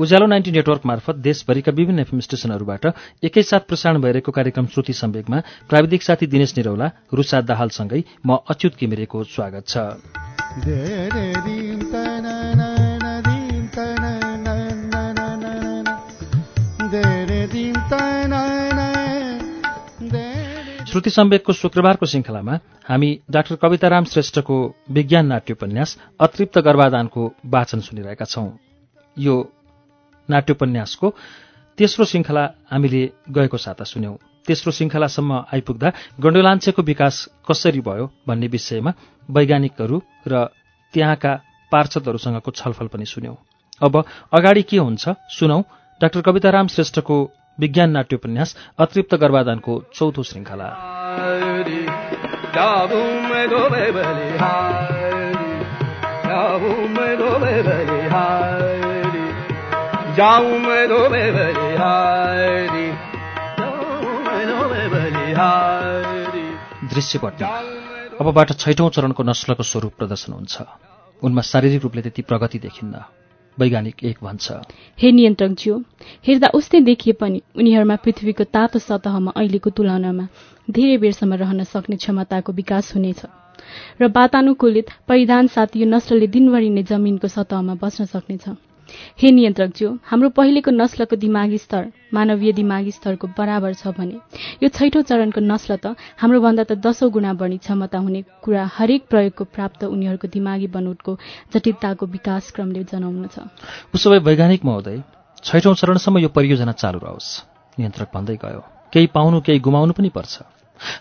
उज्यालो ninety network मार्फत देशभरिका विभिन्न एफएम स्टेशनहरूबाट एकैसाथ प्रसारण भइरहेको कार्यक्रम श्रुति सम्वेकमा प्राविधिक साथी दिनेश निरौला रुसा दाहालसँगै म अच्युत किमिरेको स्वागत छ। श्रुति सम्वेकको शुक्रबारको श्रृङ्खलामा हामी डाक्टर कविताराम श्रेष्ठको विज्ञान नाट्योपन्यास अतृप्त गर्भाधानको वाचन सुनिरहेका छौं। यो नाट्योपन्यासको तेस्रो श्रृङ्खला हामीले गएको साता सुन्यौं। तेस्रो श्रृङ्खलासम्म आइपुग्दा गण्डोलाञ्चेको विकास कसरी भयो भन्ने विषयमा वैज्ञानिकहरू र त्यहाँका पार्षदहरूसँगको छलफल पनि सुन्यौं। अब अगाडि के हुन्छ सुनौ। डाक्टर कविताराम श्रेष्ठको विज्ञान नाट्योपन्यास अतृप्त गर्भाधानको चौथो श्रृङ्खला Bali hari. दृश्यपट्टि अबबाट छैठौं चरणको नस्लको स्वरूप प्रदर्शन हुन्छ। उनमा शारीरिक रूपले त्यति प्रगति देखिन्न। वैज्ञानिक एक भन्छ। हे नियन्त्रकज्यू हेर्दा उस्तै देखिए पनि उनीहरूमा पृथ्वीको तातो सतहमा अहिलेको तुलनामा धेरै बेरसम्म रहन सक्ने क्षमताको विकास हुनेछ। र वातानुकूलित परिधान साथ यो नस्लले दिनभरि नै जमिनको सतहमा बस्न सक्नेछ। हे नियन्त्रकज्यू हाम्रो पहिलेको नस्लको दिमागी स्तर मानवीय दिमागी स्तरको बराबर छ भने यो छैठौं चरणको नस्ल त हाम्रोभन्दा त दशौं गुणा बढी क्षमता हुने कुरा हरेक प्रयोगको प्राप्त उनीहरूको दिमागी बनोटको जटिलताको विकास क्रमले जनाउनु छ। उसो भए वैज्ञानिक महोदय छैठौं चरणसम्म यो परियोजना चालू रहोस् नियन्त्रक भन्दै गयो। केही पाउनु केही गुमाउनु पनि पर्छ।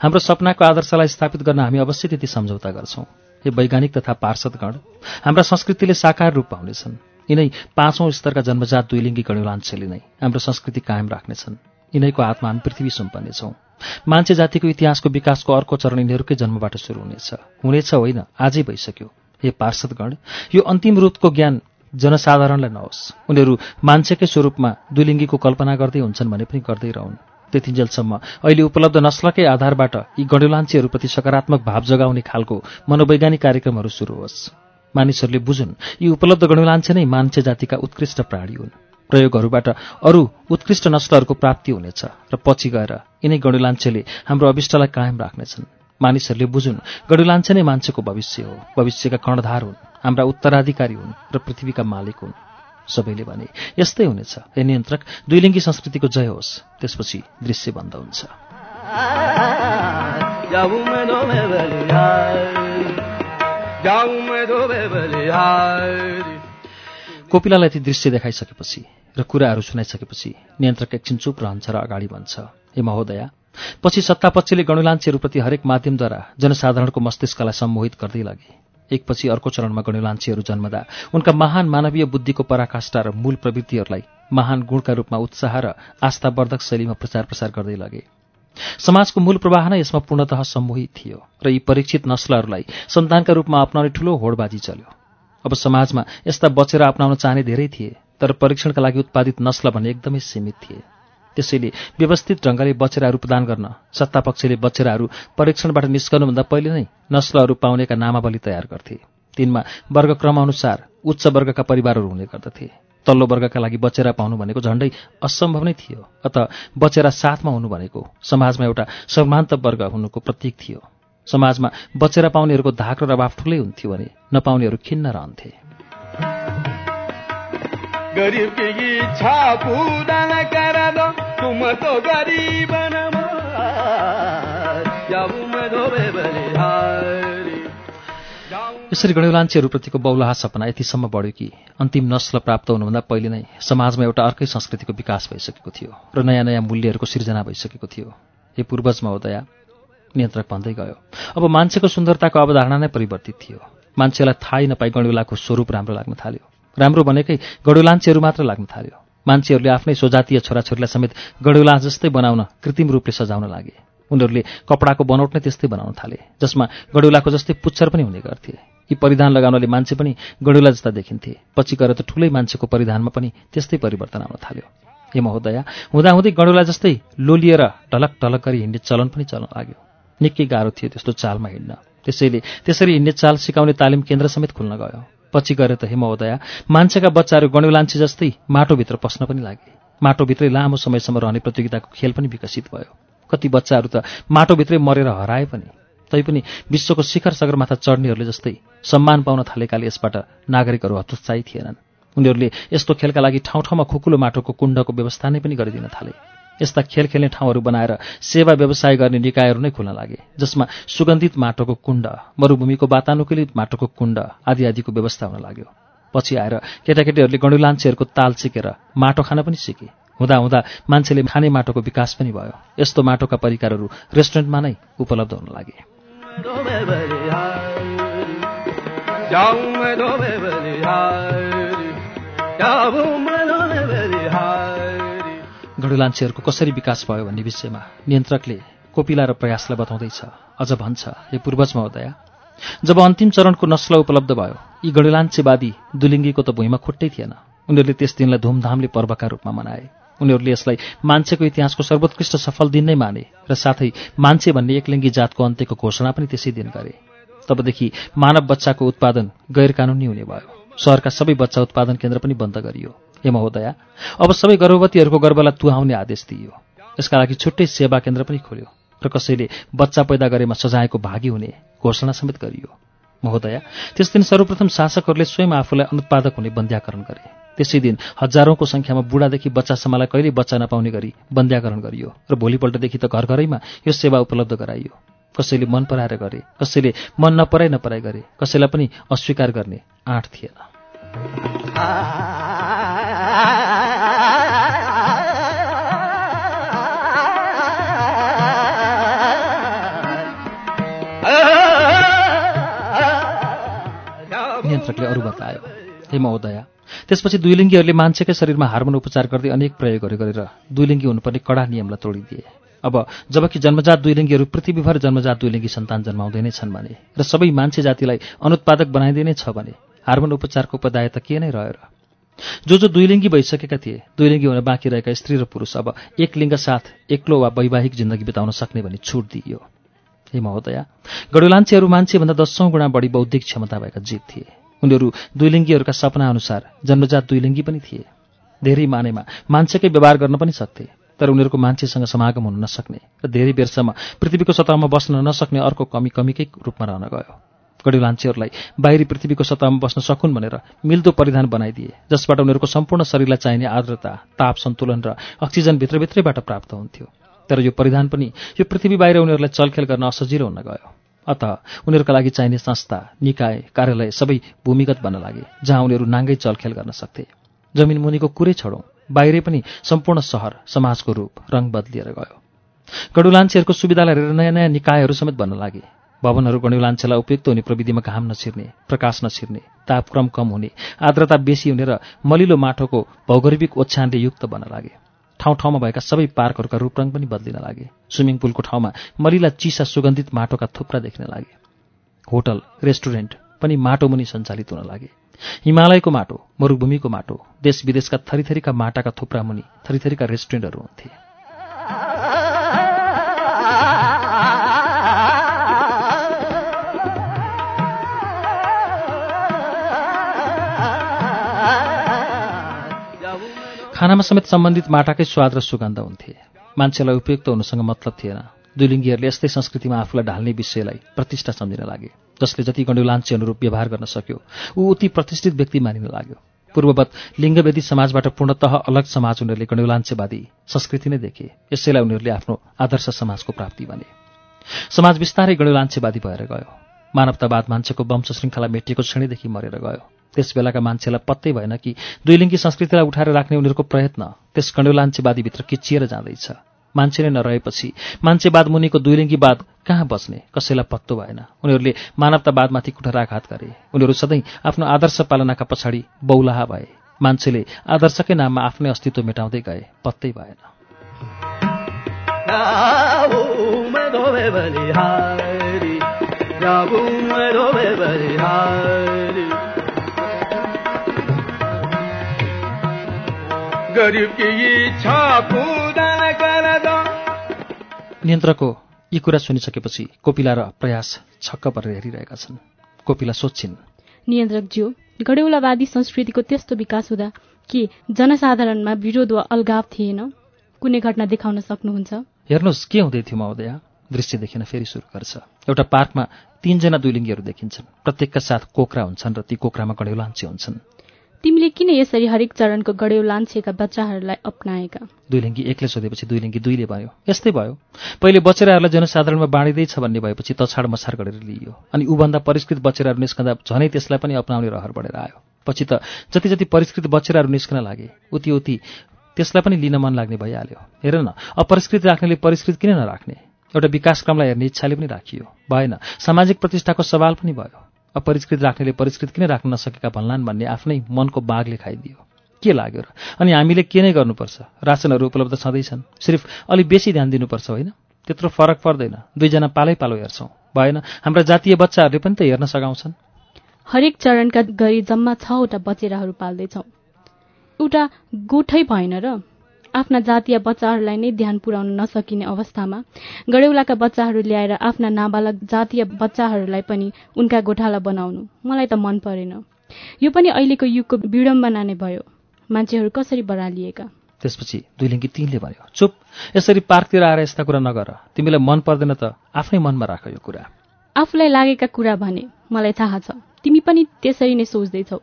हाम्रो सपनाको आदर्शलाई स्थापित गर्न हामी अवश्य त्यति सम्झौता गर्छौं। यो वैज्ञानिक तथा पार्षदगण हाम्रा संस्कृतिले साकार रूप पाउनेछन्। यिनै पाँचौं स्तरका जन्मजात दुईलिङ्गी गणुलाञ्चले नै हाम्रो संस्कृति कायम राख्नेछन्। यिनैको आत्मा हामी पृथ्वी सुम्पनेछौं मान्छे जातिको इतिहासको विकासको अर्को चरण यिनीहरूकै जन्मबाट सुरु हुनेछ। हुनेछ होइन आजै भइसक्यो। हे पार्षदगण यो अन्तिम रूपको ज्ञान जनसाधारणलाई नहोस्। उनीहरू मान्छेकै स्वरूपमा दुलिङ्गीको कल्पना गर्दै हुन्छन् भने पनि गर्दै रहन्। त्यतिन्जेलसम्म अहिले उपलब्ध नस्लकै आधारबाट यी गणुलाञ्चीहरूप्रति सकारात्मक भाव जगाउने खालको मनोवैज्ञानिक कार्यक्रमहरू सुरु होस्। मानिसहरूले बुझुन् यी उपलब्ध गणुलाञ्चे नै मान्छे जातिका उत्कृष्ट प्राणी हुन् प्रयोगहरूबाट अरू उत्कृष्ट नस्लहरूको प्राप्ति हुनेछ र पछि गएर यिनै गणुलाञ्चेले हाम्रो अविष्टलाई कायम राख्नेछन् मानिसहरूले बुझुन् गणुलाञ्चे नै मान्छेको भविष्य हो भविष्यका कर्णधार हुन् हाम्रा उत्तराधिकारी हुन् र पृथ्वीका मालिक हुन् सबैले भने यस्तै हुनेछ हे नियन्त्रक दुईलिङ्गी संस्कृतिको जय होस् त्यसपछि दृश्य बन्द हुन्छ कोपिलालाई ती दृश्य देखाइसकेपछि र कुराहरू सुनाइसकेपछि नियन्त्रक एकछिन चुप रहन्छ र अगाडि भन्छ हे महोदया पछि सत्तापक्षले गणुलाञ्चीहरूप्रति हरेक माध्यमद्वारा जनसाधारणको मस्तिष्कलाई सम्मोहित गर्दै लगे। एकपछि अर्को चरणमा गणुलाञ्चीहरू जन्मदा उनका महान मानवीय बुद्धिको पराकाष्ठा र मूल प्रवृत्तिहरूलाई महान गुणका रूपमा उत्साह र आस्थावर्धक शैलीमा प्रचार प्रसार गर्दै लगे। समाजको मूल प्रवाह नै यसमा पूर्णतः सम्मोहित थियो र यी परीक्षित नस्लहरूलाई सन्तानका रूपमा अप्नाउने ठूलो होडबाजी चल्यो। अब समाजमा यस्ता बचेर अप्नाउन चाहने धेरै थिए तर परीक्षणका लागि उत्पादित नस्ल भने एकदमै सीमित थिए। त्यसैले व्यवस्थित ढङ्गले बचेराहरू प्रदान गर्न सत्तापक्षले बचेराहरू परीक्षणबाट निस्कनुभन्दा पहिले नै नस्लहरू पाउनेका नामावली तयार गर्थे। तिनमा वर्गक्रमअनुसार उच्च वर्गका परिवारहरू हुने गर्दथे। तल्लो वर्गका लागि बचेरा पाउनु भनेको झण्डै असम्भव नै थियो। अत बचेरा साथमा हुनु भनेको समाजमा एउटा समान्त वर्ग हुनुको प्रतीक थियो। समाजमा बचेरा पाउनेहरूको धाक र रवाफ ठुलै हुन्थ्यो भने नपाउनेहरू खिन्न रहन्थे। गरीब। यसरी गणुलाञ्चीहरूप्रतिको बौलाहा सपना यतिसम्म बढ्यो कि अन्तिम नस्ल प्राप्त हुनुभन्दा पहिले नै समाजमा एउटा अर्कै संस्कृतिको विकास भइसकेको थियो र नयाँ नयाँ मूल्यहरूको सिर्जना भइसकेको थियो। हे पूर्वज महोदया नियन्त्रक भन्दै गयो। अब मान्छेको सुन्दरताको अवधारणा नै परिवर्तित थियो। मान्छेलाई थाहै नपाई गणुलाको स्वरूप राम्रो लाग्न थाल्यो। राम्रो भनेकै गणुलाञ्चेहरू मात्र लाग्न थाल्यो। मान्छेहरूले आफ्नै स्वजातीय छोराछोरीलाई समेत गणुला जस्तै बनाउन कृत्रिम रूपले सजाउन लागे। उनीहरूले कपडाको बनौट नै त्यस्तै बनाउन थाले जसमा गडुलाको जस्तै पुच्छर पनि हुने गर्थे। यी परिधान लगाउनाले मान्छे पनि गडुला जस्ता देखिन्थे। पछि गएर त ठुलै मान्छेको परिधानमा पनि त्यस्तै परिवर्तन आउन थाल्यो। हे महोदया हुँदाहुँदै गडुला जस्तै लोलिएर ढलक ढलक गरी हिँड्ने चलन पनि चल्न लाग्यो। निकै गाह्रो थियो त्यस्तो चालमा हिँड्न। त्यसैले त्यसरी हिँड्ने चाल सिकाउने तालिम केन्द्र समेत खुल्न गयो। पछि गएर त हे महोदया मान्छेका बच्चाहरू गणुलान्छे जस्तै माटोभित्र पस्न पनि लागे। माटोभित्रै लामो समयसम्म रहने प्रतियोगिताको खेल पनि विकसित भयो। कति बच्चाहरू त माटोभित्रै मरेर हराए पनि। तैपनि विश्वको शिखर सगरमाथा चढ्नेहरूले जस्तै सम्मान पाउन थालेकाले यसबाट नागरिकहरू हतोत्साही थिएनन्। उनीहरूले यस्तो खेलका लागि ठाउँ ठाउँमा खुकुलो माटोको कुण्डको व्यवस्था नै पनि गरिदिन थाले। यस्ता खेल खेल्ने ठाउँहरू बनाएर सेवा व्यवसाय गर्ने निकायहरू नै खुल्न लागे जसमा सुगन्धित माटोको कुण्ड मरुभूमिको वातानुकूलित माटोको कुण्ड आदि आदिको व्यवस्था हुन लाग्यो। पछि आएर केटाकेटीहरूले गणुलान्छेहरूको ताल सिकेर माटो खान पनि सिके। हुँदा हुँदा मान्छेले खाने माटोको विकास पनि भयो। यस्तो माटोका परिकारहरू रेस्टुरेन्टमा नै उपलब्ध हुन लागे। गढुलान्छेहरूको कसरी विकास भयो भन्ने विषयमा नियन्त्रकले कोपिला र प्रयासलाई बताउँदैछ। अझ भन्छ हे पूर्वज महोदया जब अन्तिम चरणको नस्ल उपलब्ध भयो यी गढुलान्छेवादी दुलिङ्गीको त भुइँमा खुट्टै थिएन। उनीहरूले त्यस दिनलाई धुमधामले पर्वका रूपमा मनाए। उनीहरूले यसलाई मान्छेको इतिहासको सर्वोत्कृष्ट सफल दिन नै माने र साथै मान्छे भन्ने एकलिङ्गी जातको अन्त्यको घोषणा पनि त्यसै दिन गरे। तबदेखि मानव बच्चाको उत्पादन गैर कानुनी हुने भयो। सहरका सबै बच्चा उत्पादन केन्द्र पनि बन्द गरियो। हे महोदया अब सबै गर्भवतीहरूको गर्भलाई तुहाउने आदेश दिइयो। यसका लागि छुट्टै सेवा केन्द्र पनि खोल्यो र कसैले बच्चा पैदा गरेमा सजायको भागी हुने घोषणा समेत गरियो। महोदया त्यस दिन सर्वप्रथम शासकहरूले स्वयं आफूलाई अनुत्पादक हुने बन्द्याकरण गरे। त्यसै दिन हजारौंको सङ्ख्यामा बुढादेखि बच्चासम्मलाई कहिल्यै बच्चा नपाउने गरी बन्द्याकरण गरियो र भोलिपल्टदेखि त घर घरैमा यो सेवा उपलब्ध गराइयो। कसैले मन पराएर गरे कसैले मन नपराई नपराई गरे कसैलाई पनि अस्वीकार गर्ने आँट थिएन। नियन्त्रकले अरू बतायो हे महोदया त्यसपछि दुईलिङ्गीहरूले मान्छेकै शरीरमा हार्मोन उपचार गर्दै अनेक प्रयोगहरू गरेर दुईलिङ्गी हुनुपर्ने कडा नियमलाई तोडिदिए। अब जबकि जन्मजात दुईलिङ्गीहरू पृथ्वीभर जन्मजात दुईलिङ्गी सन्तान जन्माउँदै नै छन् भने र सबै मान्छे जातिलाई अनुत्पादक बनाइदिनै छ भने हार्मोन उपचारको उपदाय त के नै रहेर जो जो दुईलिङ्गी भइसकेका थिए दुईलिङ्गी हुन बाँकी रहेका स्त्री र पुरुष अब एक लिङ्ग साथ एक्लो वा वैवाहिक जिन्दगी बिताउन सक्ने भनी छुट दिइयो। हे महोदया गडुलान्छेहरू मान्छेभन्दा दसौँ गुणा बढी बौद्धिक क्षमता भएका जीव थिए। उनीहरू दुईलिङ्गीहरूका सपना अनुसार जन्मजात दुईलिङ्गी पनि थिए। धेरै मानेमा मान्छेकै व्यवहार गर्न पनि सक्थे तर उनीहरूको मान्छेसँग समागम हुन नसक्ने र धेरै बेरसम्म पृथ्वीको सतहमा बस्न नसक्ने अर्को कमी कमीकै रूपमा रहन गयो। गडुलान्छेहरूलाई बाहिरी पृथ्वीको सतहमा बस्न सकुन् भनेर मिल्दो परिधान बनाइदिए जसबाट उनीहरूको सम्पूर्ण शरीरलाई चाहिने आर्द्रता ताप सन्तुलन र अक्सिजन भित्रभित्रैबाट प्राप्त हुन्थ्यो। तर यो परिधान पनि यो पृथ्वी बाहिर उनीहरूलाई चलखेल गर्न असजिलो हुन गयो। अत उनीहरूका लागि चाहिने संस्था निकाय कार्यालय सबै भूमिगत बन्न लागे जहाँ उनीहरू नाङ्गै चलखेल गर्न सक्थे। जमिन मुनिको कुरै छोडौँ बाहिरै पनि सम्पूर्ण सहर समाजको रूप रङ बदलिएर गयो। गडुलान्छेहरूको सुविधालाई हेरेर नयाँ नयाँ निकायहरू समेत बन्न लागे। भवनहरू गणुलान्छेलाई उपयुक्त हुने प्रविधिमा घाम नछिर्ने प्रकाश नछिर्ने तापक्रम कम हुने आर्द्रता बेसी हुने र मलिलो माटोको भौगोलिक ओछ्यानले युक्त बन्न लागे। ठाउँ ठाउँमा भएका सबै पार्कहरूका रूपरङ पनि बदलिन लागे। स्विमिङ पुलको ठाउँमा मलिला चिसा सुगन्धित माटोका थुप्रा देख्न लागे। होटल रेस्टुरेन्ट पनि माटो मुनि सञ्चालित हुन लागे। हिमालयको माटो मरुभूमिको माटो देश विदेशका थरीथरीका माटाका थुप्रा मुनि थरीथरीका रेस्टुरेन्टहरू हुन्थे। खानामा समेत सम्बन्धित माटाकै स्वाद र सुगन्ध हुन्थे। मान्छेलाई उपयुक्त हुनुसँग मतलब थिएन। दुलिङ्गीहरूले यस्तै संस्कृतिमा आफूलाई ढाल्ने विषयलाई प्रतिष्ठा सम्झिन लागे जसले जति गण्डुलान्छे अनुरूप व्यवहार गर्न सक्यो ऊ उति प्रतिष्ठित व्यक्ति मानिन लाग्यो। पूर्ववत लिङ्गवेदी समाजबाट पूर्णतः अलग समाज उनीहरूले गण्डुलान्छेवादी संस्कृति नै देखे यसैलाई उनीहरूले आफ्नो आदर्श समाजको प्राप्ति भने। समाज बिस्तारै गण्डुलान्छेवादी भएर गयो। मानवतावाद मान्छेको वंश श्रृङ्खला मेटिएको श्रेणीदेखि मरेर गयो। त्यस बेलाका मान्छेलाई पत्तै भएन कि दुईलिङ्गी संस्कृतिलाई उठाएर राख्ने उनीहरूको प्रयत्न त्यस कण्डुलान्छेवादीभित्र किचिएर जाँदैछ। मान्छे नै नरहेपछि मान्छेवाद मुनिको दुईलिङ्गीवाद कहाँ बच्ने कसैलाई पत्तो भएन। उनीहरूले मानवतावादमाथि कुठराघात गरे। उनीहरू सधैँ आफ्नो आदर्श पालनाका पछाडि बौलाहा भए। मान्छेले आदर्शकै नाममा आफ्नै अस्तित्व मेटाउँदै गए। पत्तै भएन। नियन्त्रको यी कुरा सुनिसकेपछि कोपिला र प्रयास छक्क परेर हेरिरहेका छन्। कोपिला सोध्छिन् नियन्त्रकज्यू गडेउलावादी संस्कृतिको त्यस्तो विकास हुँदा के जनसाधारणमा विरोध वा अलगाव थिएन? कुनै घटना देखाउन सक्नुहुन्छ? हेर्नुहोस् के हुँदै थियो महोदय? दृश्य देखिन फेरि सुरु गर्छ। एउटा पार्कमा तीनजना दुइलिङ्गीहरू देखिन्छन्। प्रत्येकका साथ कोक्रा हुन्छन् र ती कोक्रामा गडेउलान्छे हुन्छन्। तिमीले किन यसरी हरेक चरणको गडेउ लान्छेका बच्चाहरूलाई अप्नाएका? दुइलिङ्गी एकले सोधेपछि दुइलिङ्गी दुईले भयो यस्तै भयो। पहिले बचेराहरूलाई जनसाधारणमा बाँडिँदैछ भन्ने भएपछि तछाड मछाड गरेर लिइयो। अनि ऊभन्दा परिष्कृत बचेराहरू निस्कँदा झनै त्यसलाई पनि अप्नाउने रहर बढेर आयो। पछि त जति जति परिष्कृत बचेराहरू निस्कन लागे उति उति त्यसलाई पनि लिन मन लाग्ने भइहाल्यो। हेर न अपरिष्कृत राख्नेले परिष्कृत किन नराख्ने? एउटा विकासक्रमलाई हेर्ने इच्छाले पनि राखियो। भएन सामाजिक प्रतिष्ठाको सवाल पनि भयो। अपरिष्कृत राख्नेले परिष्कृत किन राख्न नसकेका भन्लान् भन्ने आफ्नै मनको बाघले खाइदियो। के लाग्यो र? अनि हामीले के नै गर्नुपर्छ? रासनहरू उपलब्ध छँदैछन्। सिर्फ अलि बेसी ध्यान दिनुपर्छ होइन? त्यत्रो फरक पर्दैन। दुईजना पालै पालो हेर्छौँ। भएन हाम्रा जातीय बच्चाहरूले पनि त हेर्न सघाउँछन्। हरेक चरणका गरी जम्मा छवटा बचेराहरू पाल्दैछौ। एउटा गोठै भएन र आफ्ना जातीय बच्चाहरूलाई नै ध्यान पुर्याउन नसकिने अवस्थामा गडेउलाका बच्चाहरू ल्याएर आफ्ना नाबालक जातीय बच्चाहरूलाई पनि उनका गोठाला बनाउनु मलाई त मन परेन। यो पनि अहिलेको युगको विडम्बना नै भयो। मान्छेहरू कसरी बरालिएका? त्यसपछि दुइलिङ्गी तिनले भन्यो चुप यसरी पार्कतिर आएर यस्ता कुरा नगर। तिमीलाई मन पर्दैन त आफ्नै मनमा राख यो कुरा। आफूलाई लागेका कुरा भने मलाई थाहा छ। तिमी पनि त्यसरी नै सोच्दैछौ।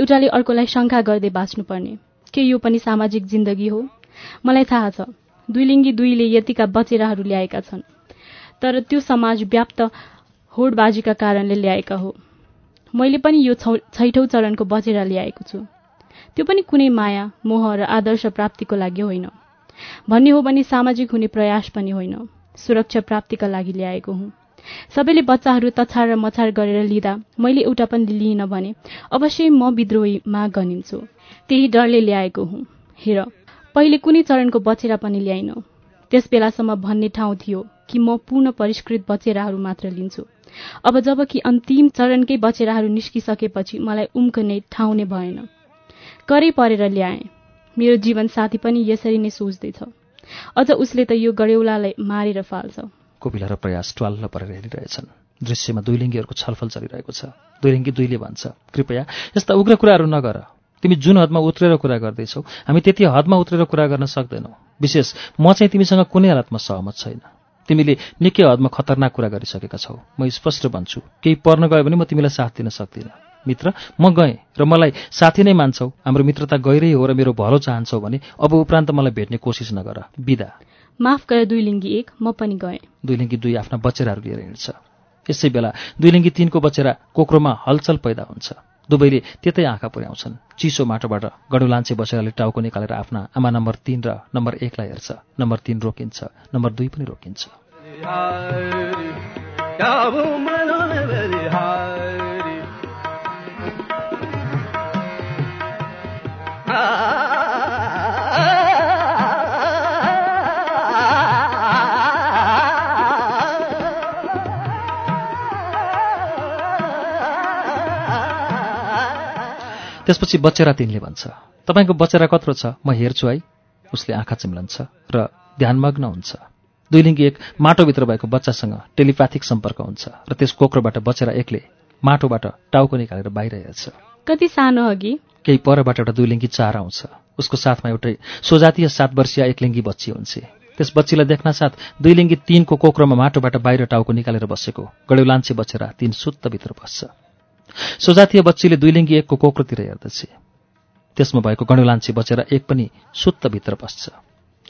एउटाले अर्कोलाई शङ्का गर्दै बाँच्नुपर्ने। के यो पनि सामाजिक जिन्दगी हो? मलाई थाहा छ दुईलिङ्गी दुईले यतिका बचेराहरू ल्याएका छन्। तर त्यो समाज व्याप्त होडबाजीका कारणले ल्याएका हो। मैले पनि यो छैठौँ चरणको बचेरा ल्याएको छु। त्यो पनि कुनै माया मोह र आदर्श प्राप्तिको लागि होइन। भन्ने हो भने सामाजिक हुने प्रयास पनि होइन। सुरक्षा प्राप्तिका लागि ल्याएको हुँ। सबैले बच्चाहरू तछाड र मछाड गरेर लिँदा मैले एउटा पनि लिइन भने अवश्य म विद्रोहीमा गनिन्छु। त्यही डरले ल्याएको हुँ। हेर पहिले कुनै चरणको बचेरा पनि ल्याइन। त्यस बेलासम्म भन्ने ठाउँ थियो कि म पूर्ण परिष्कृत बचेराहरू मात्र लिन्छु। अब जब कि अन्तिम चरणकै बचेराहरू निस्किसकेपछि मलाई उम्कने ठाउँ नै भएन। करै परेर ल्याएँ। मेरो जीवन साथी पनि यसरी नै सोच्दैछ। अझ उसले त यो गडेउलालाई मारेर फाल्छ। कोपिला र प्रयास ट्वाल्ल परेर हेरिरहेछन् दृश्यमा दुईलिङ्गीहरूको छलफल चलिरहेको छ। दुईलिङ्गी दुईले भन्छ कृपया यस्ता उग्र कुराहरू नगर। तिमी जुन हदमा उत्रेर कुरा गर्दैछौ हामी त्यति हदमा उत्रेर कुरा गर्न सक्दैनौ। विशेष म चाहिँ तिमीसँग कुनै हालतमा सहमत छैन। तिमीले निकै हदमा खतरनाक कुरा गरिसकेका छौ। म स्पष्ट भन्छु केही पर्न गयो भने म तिमीलाई साथ दिन सक्दिनँ। मित्र म गएँ र मलाई साथी नै मान्छौ। हाम्रो मित्रता गहिरै हो र मेरो भलो चाहन्छौ भने अब उपरान्त मलाई भेट्ने कोसिस नगर। बिदा। माफ गर दुईलिङ्गी एक म पनि गएँ। दुईलिङ्गी दुई आफ्ना बचेराहरू लिएर हिँड्छ। यसै बेला दुईलिङ्गी तिनको बचेरा कोक्रोमा हलचल पैदा हुन्छ। दुवैले त्यतै आँखा पुर्याउँछन्। चिसो माटोबाट गडुलान्छे बसेराले टाउको निकालेर आफ्ना आमा नम्बर तीन र नम्बर एकलाई हेर्छ। नम्बर तीन रोकिन्छ नम्बर दुई पनि रोकिन्छ। त्यसपछि बचेरा तिनले भन्छ तपाईँको बचेरा कत्रो छ? म हेर्छु है। उसले आँखा चिम्लन्छ र ध्यानमग्न हुन्छ। दुईलिङ्गी एक माटोभित्र भएको बच्चासँग टेलिप्याथिक सम्पर्क हुन्छ र त्यस कोक्रोबाट बचेरा एकले माटोबाट टाउको निकालेर बाहिर हेर्छ। कति सानो अघि केही परबाट एउटा दुईलिङ्गी चार आउँछ। उसको साथमा एउटै स्वजातीय सात वर्षीय एकलिङ्गी बच्ची हुन्छ। त्यस बच्चीलाई देख्न साथ दुईलिङ्गी तिनको कोक्रोमा माटोबाट बाहिर टाउको निकालेर बसेको गडेउलान्छे बचेरा तिन सुत्तभित्र बस्छ। स्वजातीय बच्चीले दुईलिङ्गी एकको कोक्रोतिर हेर्दछ। त्यसमा भएको गणुलान्छी बचेर एक पनि सुत्तभित्र बस्छ।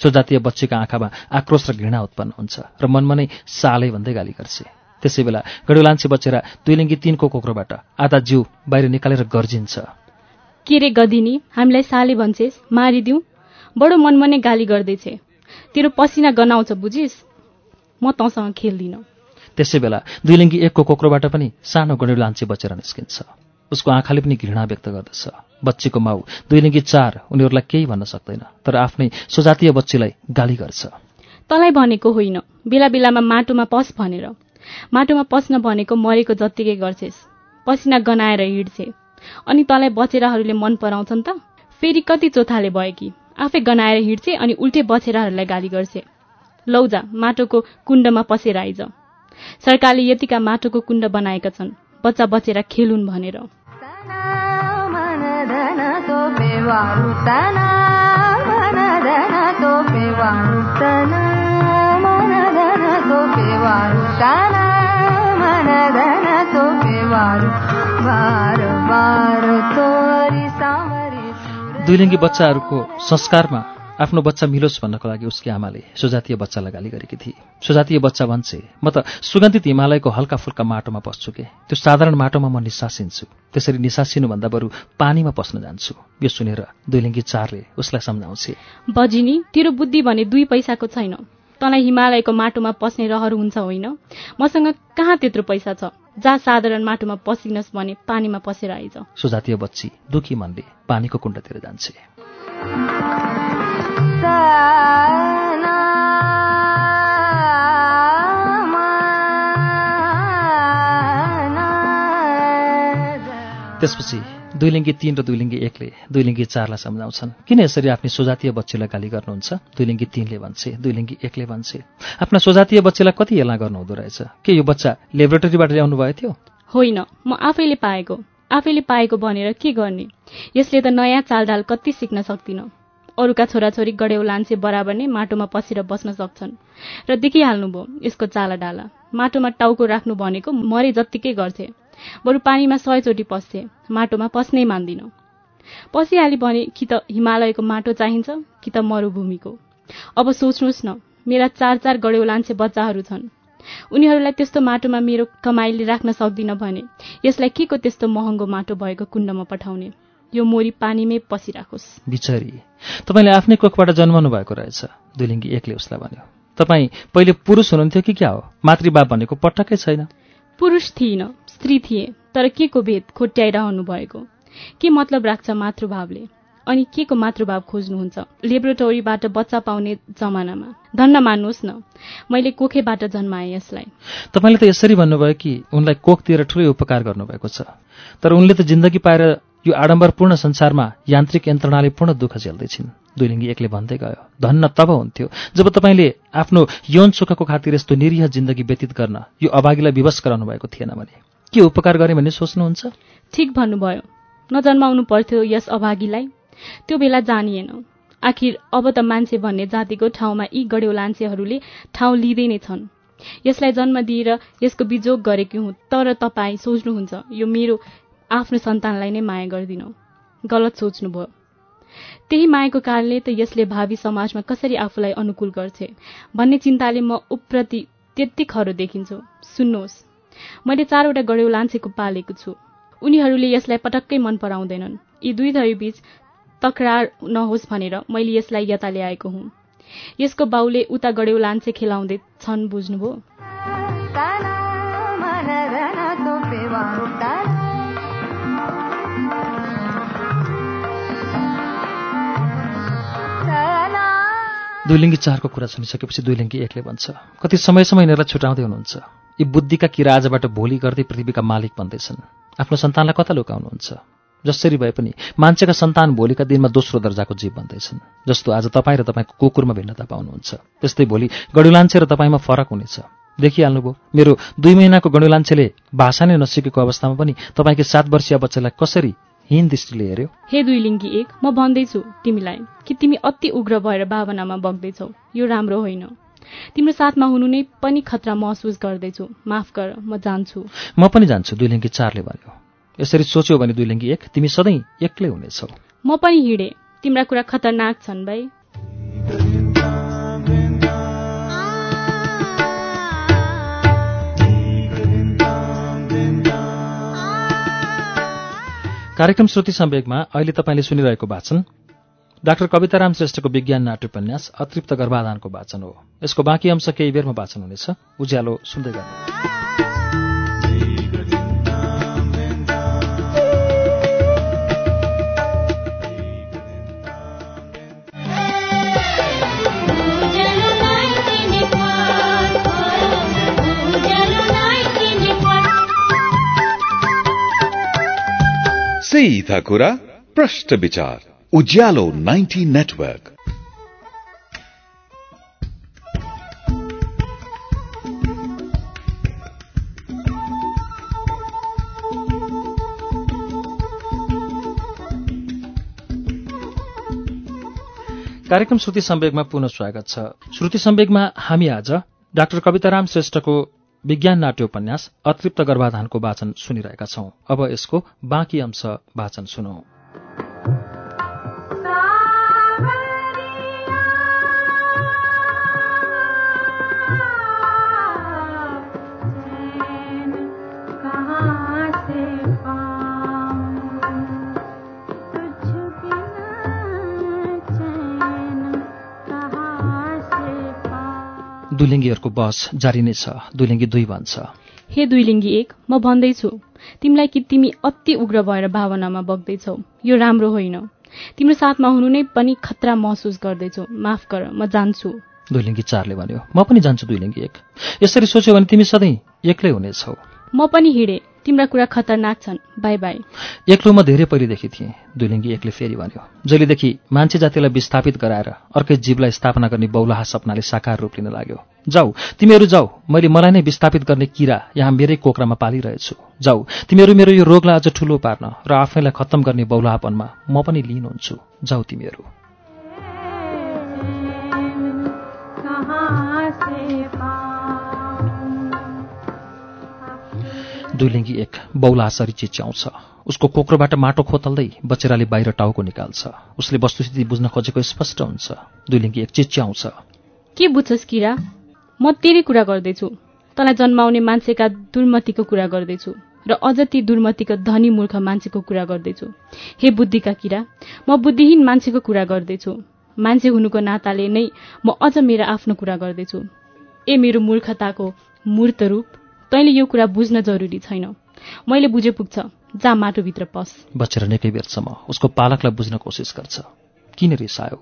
स्वजातीय बच्चीका आँखामा आक्रोश र घृणा उत्पन्न हुन्छ र मनमा नै सालै भन्दै गाली गर्छ। त्यसै बेला गणुलान्छी बचेर दुईलिङ्गी तिनको कोक्रोबाट आधा जिउ बाहिर निकालेर गर्जिन्छ। के रे गदिनी हामीलाई साले भन्छेस् मारिदिउँ। बडो मनमा नै गाली गर्दैछ। तेरो पसिना गनाउँछ बुझिस्? म तँसँग खेल्दिनँ। त्यसै बेला दुईलिङ्गी एकको कोक्रोबाट पनि सानो गणेर लान्छे बचेर निस्किन्छ। उसको आँखाले पनि घृणा व्यक्त गर्दछ। बच्चीको माउ दुईलिङ्गी चार उनीहरूलाई केही भन्न सक्दैन तर आफ्नै स्वजातीय बच्चीलाई गाली गर्छ। तँलाई भनेको होइन। बेला बेलामा माटोमा पस भनेर। माटोमा पस्न भनेको मरेको जत्तिकै गर्छेस्। पसिना गनाएर हिँड्छे। अनि तँलाई बचेराहरूले मन पराउँछन् त? फेरि कति चोथाले भयो कि? आफै गनाएर हिँड्छे अनि उल्टे बचेराहरूलाई गाली गर्छे। लौजा माटोको कुण्डमा पसेर आइज। सरकारले यतिका माटोको कुण्ड बनाएका छन्। बच्चा बचेर खेलुन् भनेर। दुईलिङ्गी बच्चाहरूको संस्कारमा आफ्नो बच्चा मिलोस् भन्नको लागि उसकी आमाले सुजातीय बच्चालाई गाली गरेकी थिए सुजातीय बच्चा भन्छे म त सुगन्धित हिमालयको हल्का फुल्का माटोमा पस्छु के? त्यो साधारण माटोमा म निसासिन्छु। त्यसरी निसासिनुभन्दा बरु पानीमा पस्न जान्छु यो सुनेर दुईलिङ्गी चारले उसलाई सम्झाउँछे। बजिनी तेरो बुद्धि भने दुई पैसाको छैन। तँलाई हिमालयको माटोमा पस्ने रहर हुन्छ होइन। मसँग कहाँ त्यत्रो पैसा छ? जहाँ साधारण माटोमा पसिनस् भने पानीमा पसेर आइज। सुजातीय बच्ची दुखी मनले पानीको कुण्डतिर जान्छे। त्यसपछि दुईलिङ्गी तीन र दुईलिङ्गी एकले दुईलिङ्गी चारलाई सम्झाउँछन्। किन यसरी आफ्नो स्वजातीय बच्चीलाई गाली गर्नुहुन्छ? दुईलिङ्गी तीनले भन्छे दुईलिङ्गी एकले भन्छे। आफ्ना स्वजातीय बच्चीलाई कति हेला गर्नुहुँदो रहेछ? के यो बच्चा लेबोरेटरीबाट ल्याउनु भयो थियो होइन म आफैले पाएको आफैले पाएको भनेर के गर्ने? यसले त नयाँ चालडाल कति सिक्न सक्दिनँ। अरूका छोराछोरी गढेउ लान्छे बराबर नै माटोमा पसेर बस्न सक्छन्। र देखिहाल्नुभयो यसको चाला डाला। माटोमा टाउको राख्नु भनेको मरे जत्तिकै गर्थे। बरु पानीमा सयचोटि पस्थे। माटोमा पस्नै मान्दिन। पसिहाली भने कि त हिमालयको माटो चाहिन्छ कि त मरुभूमिको। अब सोच्नुहोस् न मेरा चार चार गढेउ लान्छे बच्चाहरू छन्। उनीहरूलाई त्यस्तो माटोमा मेरो कमाइले राख्न सक्दिन भने यसलाई के को त्यस्तो महँगो माटो भएको कुण्डमा पठाउने? यो मोरी पानीमै पसिराखोस्। बिचरी तपाईँले आफ्नै कोखबाट जन्मनु भएको रहेछ। दुलिङ्गी एकले उसलाई भन्यो तपाईँ पहिले पुरुष हुनुहुन्थ्यो कि क्या हो? मातृभाव भनेको पटक्कै छैन। पुरुष थिइन स्त्री थिए तर के को भेद खोट्याइरहनु भएको? के मतलब राख्छ मातृभावले? अनि के को मातृभाव खोज्नुहुन्छ? लेबोरेटरीबाट बच्चा पाउने जमानामा। धन्न मान्नुहोस् न मैले कोखेबाट जन्माएँ यसलाई। तपाईँले त यसरी भन्नुभयो कि उनलाई कोख दिएर ठुलै उपकार गर्नुभएको छ। तर उनले त जिन्दगी पाएर यो आडम्बरपूर्ण संसारमा यान्त्रिक यन्त्रणाले पूर्ण दुःख झेल्दैछिन्। दुईलिङ्गी एकले भन्दै गयो धन्न तब हुन्थ्यो। जब तपाईँले आफ्नो यौन सुखको खातिर यस्तो निरीह जिन्दगी व्यतीत गर्न यो अभागीलाई विवश गराउनु भएको थिएन भने। के उपकार गरेँ भन्ने सोच्नुहुन्छ? ठिक भन्नुभयो। नजन्माउनु पर्थ्यो यस अभागीलाई। त्यो बेला जानिएन। आखिर अब त मान्छे भन्ने जातिको ठाउँमा यी गढ्यौ लान्छेहरूले ठाउँ लिँदै नै छन्। यसलाई जन्म दिएर यसको बिजोग गरेकी हुँ तर तपाईँ सोच्नुहुन्छ यो मेरो आफ्नो सन्तानलाई नै माया गरिदिन। गलत सोच्नुभयो। त्यही मायाको कारणले त यसले भावी समाजमा कसरी आफूलाई अनुकूल गर्छे भन्ने चिन्ताले म उप्रति त्यति खरो देखिन्छु। सुन्नुहोस्। मैले चारवटा गढ्यौ लान्छेको पालेको छु। उनीहरूले यसलाई पटक्कै मन पराउँदैनन्। यी दुई बीच तकरार नहोस् भनेर मैले यसलाई यता ल्याएको हुँ। यसको बाउले उता गढ्यौ लान्छे खेलाउँदै छन् बुझ्नुभयो। दुईलिङ्गी चारको कुरा सुनिसकेपछि दुईलिङ्गी एकले भन्छ कति समयसम्म यिनीहरूलाई छुटाउँदै हुनुहुन्छ? यी बुद्धिका किरा आजबाट भोलि गर्दै पृथ्वीका मालिक बन्दैछन्। आफ्नो सन्तानलाई कता लुकाउनुहुन्छ? जसरी भए पनि मान्छेका सन्तान भोलिका दिनमा दोस्रो दर्जाको जीव बन्दैछन् जस्तो आज तपाईँ र तपाईँको कुकुरमा भिन्नता पाउनुहुन्छ। त्यस्तै भोलि गडुलान्छे र तपाईँमा फरक हुनेछ। देखिहाल्नुभयो मेरो दुई महिनाको गडुलान्छेले भाषा नै नसिकेको अवस्थामा पनि तपाईँको सात वर्षीय बच्चालाई कसरी हीन दृष्टिले हेऱ्यो। हे दुईलिङ्गी एक म भन्दैछु तिमीलाई कि तिमी अति उग्र भएर भावनामा बग्दैछौ। यो राम्रो होइन। तिम्रो साथमा हुनु नै पनि खतरा महसुस गर्दैछु। माफ गर म जान्छु। म पनि जान्छु दुईलिङ्गी चारले भन्यो। यसरी सोच्यौ भने दुईलिङ्गी एक तिमी सधैँ एक्लै हुनेछौ। म पनि हिँडे। तिम्रा कुरा खतरनाक छन् भाइ। कार्यक्रम श्रुति सम्वेकमा अहिले तपाईँले सुनिरहेको वाचन डाक्टर कविताराम श्रेष्ठको विज्ञान नाट्य उपन्यास अतृप्त गर्भाधानको वाचन हो। यसको बाँकी अंश केही बेरमा वाचन हुनेछ। उज्यालो सुन्दै गर्नु सीधा कुरा प्रश्न विचार उज्यालो 90 नेटवर्क कार्यक्रम श्रुति सम्वेकमा पुनः स्वागत छ। श्रुति सम्वेकमा हामी आज डाक्टर कविताराम श्रेष्ठको विज्ञान नाट्य उपन्यास अतृप्त गर्भाधानको वाचन सुनिरहेका छौं। अब यसको बाँकी अंश वाचन सुनौ। दुलिङ्गीहरूको बस जारी नै छ। दुलिङ्गी दुई भन्छ। हे दुईलिङ्गी एक म भन्दैछु तिमीलाई कि तिमी अति उग्र भएर भावनामा बग्दैछौ यो राम्रो होइन। तिम्रो साथमा हुनु नै पनि खतरा महसुस गर्दैछु माफ गर म जान्छु। दुलिङ्गी चारले भन्यो म पनि जान्छु दुलिङ्गी एक। यसरी सोच्यो भने तिमी सधैँ एक्लै हुनेछौ। म पनि हिँडे तिम्रा कुरा खतरनाक छन्। Bye bye. एक्लो म धेरै पहिलेदेखि थिएँ। दुलिङ्गी एकले फेरि भन्यो जहिलेदेखि मान्छे जातिलाई विस्थापित गराएर अर्कै जीवलाई स्थापना गर्ने बौलाहा सपनाले साकार रूप लिन लाग्यो। जाऊ तिमीहरू जाऊ मैले मलाई नै विस्थापित गर्ने किरा यहाँ मेरै कोक्रामा पालिरहेछु। जाऊ तिमीहरू मेरो यो रोगलाई अझ ठुलो पार्न र आफैलाई खत्तम गर्ने बौलाहापनमा म पनि लिन हुन्छु। जाऊ तिमीहरू। दुलिङ्गी एक बौलासरी चिच्याउँछ। उसको कोक्रोबाट माटो खोतल्दै बचेराले बाहिर टाउको निकाल्छ। उसले वस्तुस्थिति बुझ्न खोजेको स्पष्ट हुन्छ। दुलिङ्गी एक चिच्याउँछ। के बुझ्छस् किरा? म तेरै कुरा गर्दैछु। तँलाई जन्माउने मान्छेका दुर्मतिको कुरा गर्दैछु। र अझ ती दुर्मतिको धनी मूर्ख मान्छेको कुरा गर्दैछु। हे बुद्धिका किरा म बुद्धिहीन मान्छेको कुरा गर्दैछु। मान्छे हुनुको नाताले नै म अझ मेरो आफ्नो कुरा गर्दैछु। ए मेरो मूर्खताको मूर्त रूप तैँले यो कुरा बुझ्न जरुरी छैन। मैले बुझे पुग्छ। जा माटोभित्र पस। बचेर निकै बेरसम्म उसको पालकलाई बुझ्न कोसिस गर्छ। किन रिसायो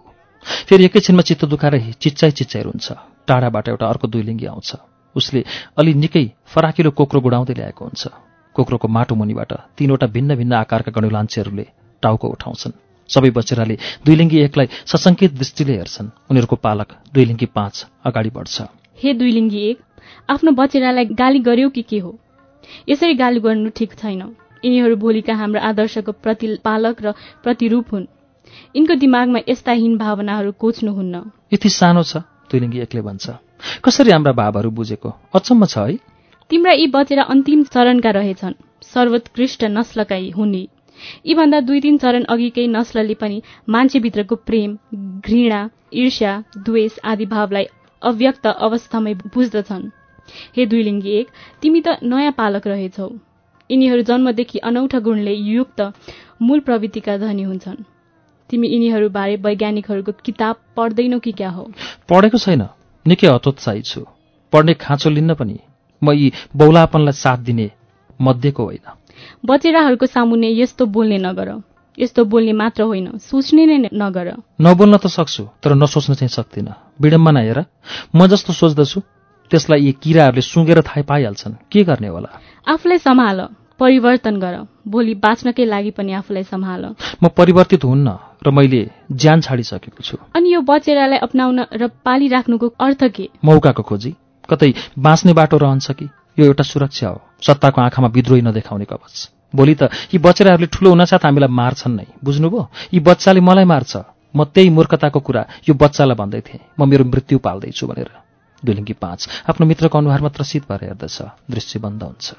फेरि एकैछिनमा चित्त दुखाएर चिच्चाइ चिच्चाइ रुन्छ। टाढाबाट एउटा अर्को दुईलिङ्गी आउँछ। उसले अलि निकै फराकिलो कोक्रो गुडाउँदै ल्याएको हुन्छ। कोक्रोको माटो मुनिबाट तीनवटा भिन्न भिन्न आकारका गणुलान्छेहरूले टाउको उठाउँछन्। सबै बचेराले दुईलिङ्गी एकलाई सशङ्कित दृष्टिले हेर्छन्। उनीहरूको पालक दुईलिङ्गी पाँच अगाडि बढ्छ। हे दुईलिङ्गी एक आफ्नो बचेरालाई गाली गर्यो कि के हो? यसरी गाली गर्नु ठिक छैन। यिनीहरू भोलिका हाम्रो आदर्शको प्रतिपालक र प्रतिरूप हुन्। यिनको दिमागमा यस्ता हीन भावनाहरू कोच्नुहुन्न। यति सानो छ दुईलिङ्गी एकले भन्छ। कसरी हाम्रा भावहरू बुझेको? अचम्म छ है। तिम्रा यी बचेरा अन्तिम चरणका रहेछन्। सर्वोत्कृष्ट नस्लका हुन् यी। यीभन्दा दुई तिन चरण अघिकै नस्लले पनि मान्छेभित्रको प्रेम घृणा ईर्ष्या द्वेष आदि भावलाई अव्यक्त अवस्थामै बुझ्दछन्। हे दुईलिङ्गी एक तिमी त नयाँ पालक रहेछौ। यिनीहरू जन्मदेखि अनौठा गुणले युक्त मूल प्रवृत्तिका धनी हुन्छन्। तिमी यिनीहरूबारे वैज्ञानिकहरूको किताब पढ्दैनौ कि क्या हो? पढेको छैन। निकै हतोत्साही छु। पढ्ने खाँचो लिन्न पनि म यी बौलापनलाई साथ दिने मध्येको होइन। बचेराहरूको सामुन्ने यस्तो बोल्ने नगर। यस्तो बोल्ने मात्र होइन सोच्ने नै नगर। नबोल्न त सक्छु तर नसोच्न चाहिँ सक्दिनँ। विडम्बना हेर। म जस्तो सोच्दछु त्यसलाई यी किराहरूले सुँगेर थाहै पाइहाल्छन्। के गर्ने होला? आफूलाई सम्हाल परिवर्तन गर। भोलि बाँच्नकै लागि पनि आफूलाई सम्हाल। म परिवर्तित हुन्न र मैले ज्यान छाडिसकेको छु। अनि यो बचेरालाई अप्नाउन र पालिराख्नुको अर्थ के? मौकाको खोजी। कतै बाँच्ने बाटो रहन्छ कि? यो एउटा सुरक्षा हो। सत्ताको आँखामा विद्रोही नदेखाउने कवच। भोलि त यी बचेराहरूले ठुलो हुनासाथ हामीलाई मार्छन् नै। बुझ्नुभयो? यी बच्चाले मलाई मार्छ। म त्यही मूर्खताको कुरा यो बच्चालाई भन्दै थिएँ। म मेरो मृत्यु पाल्दैछु भनेर। दुलिङ्गी पाँच। आफ्नो मित्रको अनुहारमा त्रसित भएर हेर्दछ। दृश्य बन्द हुन्छ।